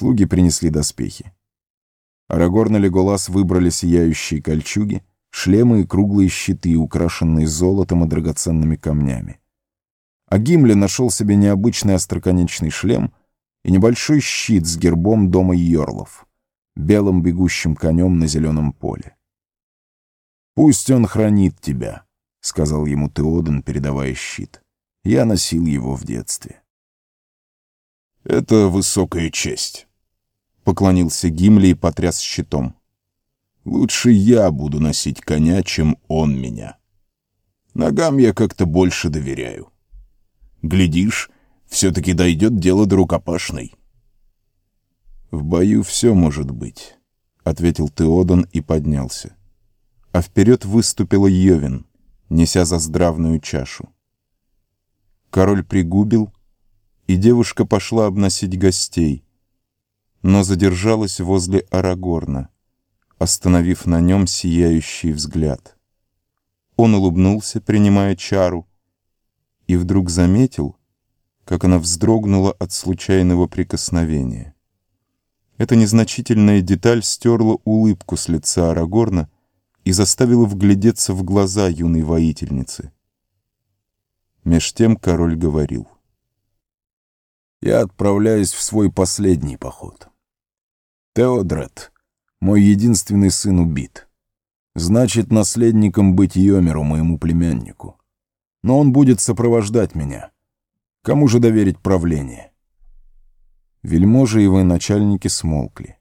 Слуги принесли доспехи. Арагорн и Леголас выбрали сияющие кольчуги, шлемы и круглые щиты, украшенные золотом и драгоценными камнями. А Гимли нашел себе необычный остроконечный шлем и небольшой щит с гербом дома Йорлов, белым бегущим конем на зеленом поле. «Пусть он хранит тебя», — сказал ему Теоден, передавая щит. «Я носил его в детстве». «Это высокая честь», — поклонился Гимли и потряс щитом. «Лучше я буду носить коня, чем он меня. Ногам я как-то больше доверяю. Глядишь, все-таки дойдет дело до рукопашной». «В бою все может быть», — ответил Теодон и поднялся. А вперед выступила Йовин, неся заздравную чашу. Король пригубил, и девушка пошла обносить гостей, но задержалась возле Арагорна, остановив на нем сияющий взгляд. Он улыбнулся, принимая чару, и вдруг заметил, как она вздрогнула от случайного прикосновения. Эта незначительная деталь стерла улыбку с лица Арагорна и заставила вглядеться в глаза юной воительницы. Меж тем король говорил — я отправляюсь в свой последний поход. Теодред, мой единственный сын, убит. Значит, наследником быть Йомеру, моему племяннику. Но он будет сопровождать меня. Кому же доверить правление? Вельможи и военачальники смолкли.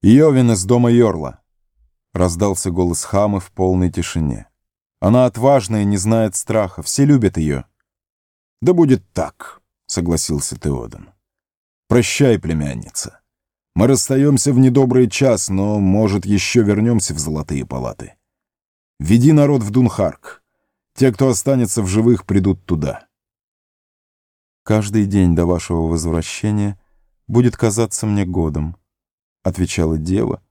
«Йовин из дома Йорла!» — раздался голос Хамы в полной тишине. «Она отважная, не знает страха, все любят ее». «Да будет так», — согласился Теоден. «Прощай, племянница. Мы расстаемся в недобрый час, но, может, еще вернемся в золотые палаты. Веди народ в Дунхарк. Те, кто останется в живых, придут туда». «Каждый день до вашего возвращения будет казаться мне годом», — отвечала дева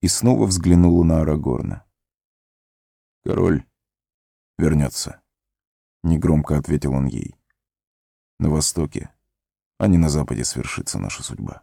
и снова взглянула на Арагорна. «Король вернется», — негромко ответил он ей. На востоке, а не на западе свершится наша судьба.